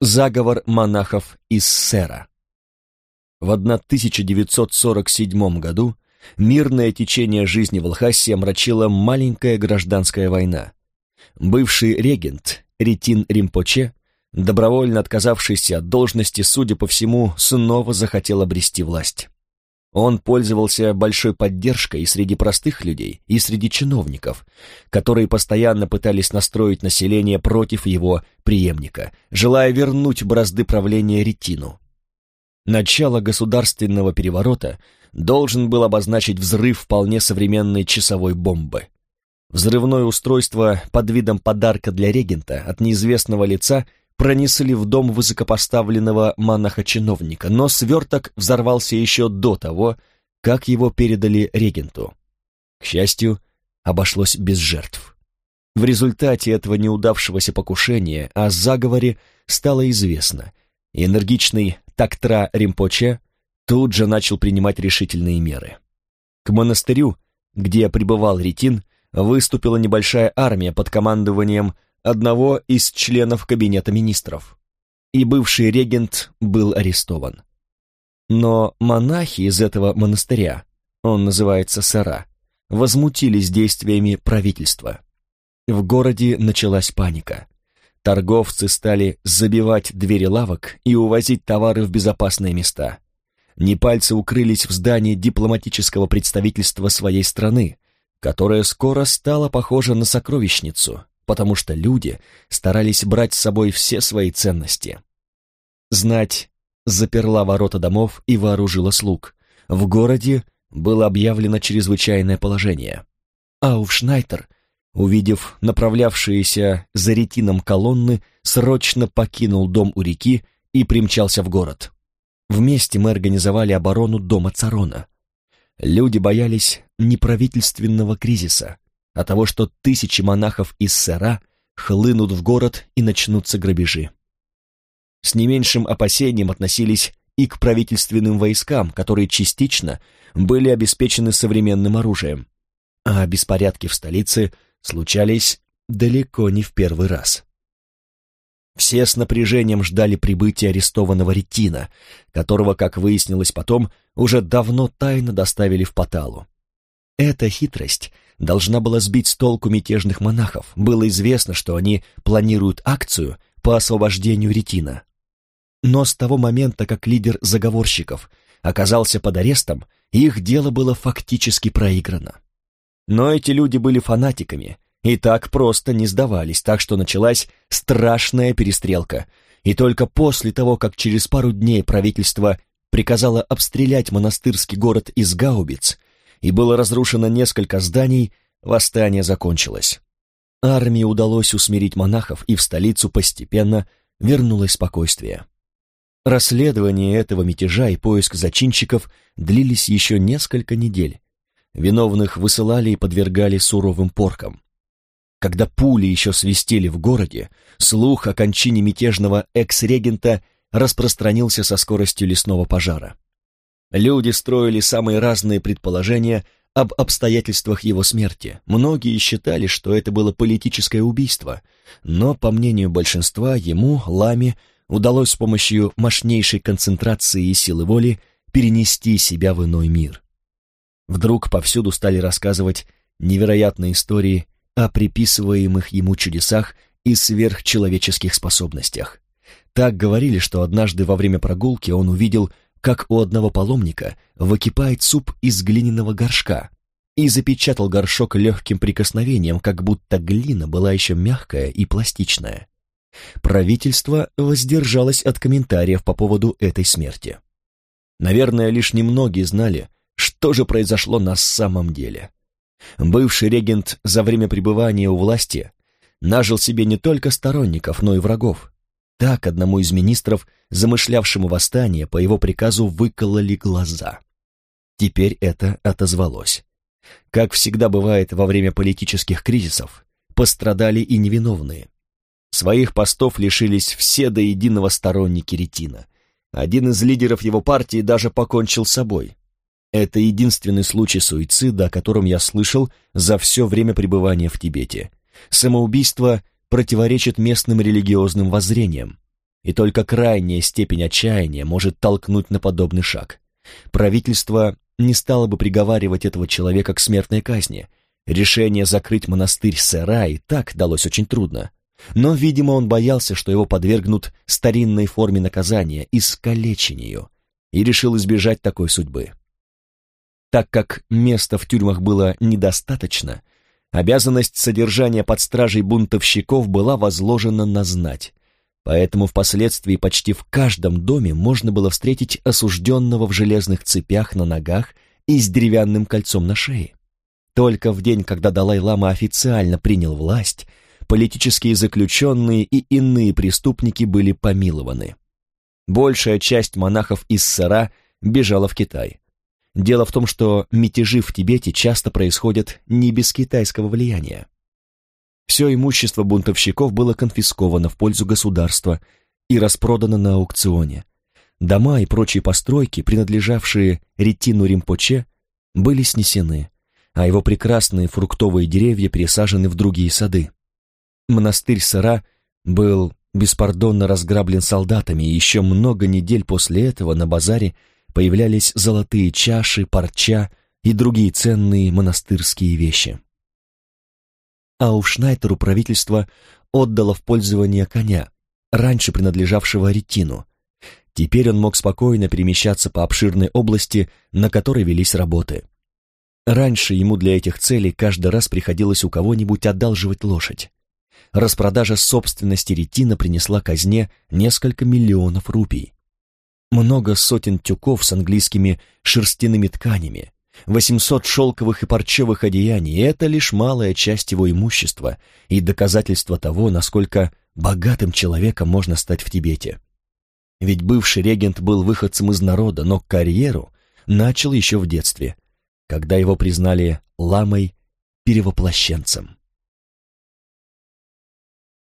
Заговор монахов из Сера. В 1947 году мирное течение жизни в Лхасе омрачила маленькая гражданская война. Бывший регент Ретин Римпоче, добровольно отказавшийся от должности, судя по всему, снова захотел обрести власть. Он пользовался большой поддержкой и среди простых людей, и среди чиновников, которые постоянно пытались настроить население против его преемника, желая вернуть бразды правления Ретину. Начало государственного переворота должен был обозначить взрыв вполне современной часовой бомбы. Взрывное устройство под видом подарка для регента от неизвестного лица пронесли в дом высокопоставленного монаха-чиновника, но сверток взорвался еще до того, как его передали регенту. К счастью, обошлось без жертв. В результате этого неудавшегося покушения о заговоре стало известно. Энергичный Тактра Римпоче тут же начал принимать решительные меры. К монастырю, где пребывал Ретин, выступила небольшая армия под командованием одного из членов Кабинета министров, и бывший регент был арестован. Но монахи из этого монастыря, он называется Сара, возмутились действиями правительства. В городе началась паника. Торговцы стали забивать двери лавок и увозить товары в безопасные места. Непальцы укрылись в здании дипломатического представительства своей страны, которое скоро стало похоже на сокровищницу, потому что люди старались брать с собой все свои ценности. Знать заперла ворота домов и вооружила слуг. В городе было объявлено чрезвычайное положение. Ауфшнайтер, увидев направлявшиеся за ретином колонны, срочно покинул дом у реки и примчался в город. Вместе мы организовали оборону дома Царона. Люди боялись неправительственного кризиса, а того, что тысячи монахов из Сера хлынут в город и начнутся грабежи. С не меньшим опасением относились и к правительственным войскам, которые частично были обеспечены современным оружием. А беспорядки в столице случались далеко не в первый раз. Все с напряжением ждали прибытия арестованного ретина, которого, как выяснилось потом, уже давно тайно доставили в Паталу. Эта хитрость должна была сбить с толку мятежных монахов. Было известно, что они планируют акцию по освобождению Ретина. Но с того момента, как лидер заговорщиков оказался под арестом, их дело было фактически проиграно. Но эти люди были фанатиками и так просто не сдавались, так что началась страшная перестрелка. И только после того, как через пару дней правительство приказало обстрелять монастырский город из гаубиц, и было разрушено несколько зданий, восстание закончилось. Армии удалось усмирить монахов, и в столицу постепенно вернулось спокойствие. Расследование этого мятежа и поиск зачинщиков длились еще несколько недель. Виновных высылали и подвергали суровым поркам. Когда пули еще свистели в городе, слух о кончине мятежного экс-регента распространился со скоростью лесного пожара. Люди строили самые разные предположения об обстоятельствах его смерти. Многие считали, что это было политическое убийство, но, по мнению большинства, ему, Ламе, удалось с помощью мощнейшей концентрации и силы воли перенести себя в иной мир. Вдруг повсюду стали рассказывать невероятные истории о приписываемых ему чудесах и сверхчеловеческих способностях. Так говорили, что однажды во время прогулки он увидел как у одного паломника выкипает суп из глиняного горшка, и запечатал горшок легким прикосновением, как будто глина была еще мягкая и пластичная. Правительство воздержалось от комментариев по поводу этой смерти. Наверное, лишь немногие знали, что же произошло на самом деле. Бывший регент за время пребывания у власти нажил себе не только сторонников, но и врагов. Так одному из министров, замышлявшему восстание, по его приказу выкололи глаза. Теперь это отозвалось. Как всегда бывает во время политических кризисов, пострадали и невиновные. Своих постов лишились все до единого сторонники Ретина. Один из лидеров его партии даже покончил с собой. Это единственный случай суицида, о котором я слышал за все время пребывания в Тибете. Самоубийство противоречит местным религиозным воззрениям. и только крайняя степень отчаяния может толкнуть на подобный шаг. Правительство не стало бы приговаривать этого человека к смертной казни. Решение закрыть монастырь Сера и так далось очень трудно. Но, видимо, он боялся, что его подвергнут старинной форме наказания, искалечению, и решил избежать такой судьбы. Так как места в тюрьмах было недостаточно, обязанность содержания под стражей бунтовщиков была возложена на знать, поэтому впоследствии почти в каждом доме можно было встретить осужденного в железных цепях на ногах и с деревянным кольцом на шее. Только в день, когда Далай-лама официально принял власть, политические заключенные и иные преступники были помилованы. Большая часть монахов из Сара бежала в Китай. Дело в том, что мятежи в Тибете часто происходят не без китайского влияния. Все имущество бунтовщиков было конфисковано в пользу государства и распродано на аукционе. Дома и прочие постройки, принадлежавшие Ретину Римпоче, были снесены, а его прекрасные фруктовые деревья пересажены в другие сады. Монастырь Сара был беспардонно разграблен солдатами, и еще много недель после этого на базаре появлялись золотые чаши, парча и другие ценные монастырские вещи. А у Шнайтеру правительство отдало в пользование коня, раньше принадлежавшего Ретину. Теперь он мог спокойно перемещаться по обширной области, на которой велись работы. Раньше ему для этих целей каждый раз приходилось у кого-нибудь одалживать лошадь распродажа собственности ретина принесла казне несколько миллионов рупий. Много сотен тюков с английскими шерстяными тканями, 800 шелковых и парчевых одеяний — это лишь малая часть его имущества и доказательство того, насколько богатым человеком можно стать в Тибете. Ведь бывший регент был выходцем из народа, но карьеру начал еще в детстве, когда его признали ламой-перевоплощенцем.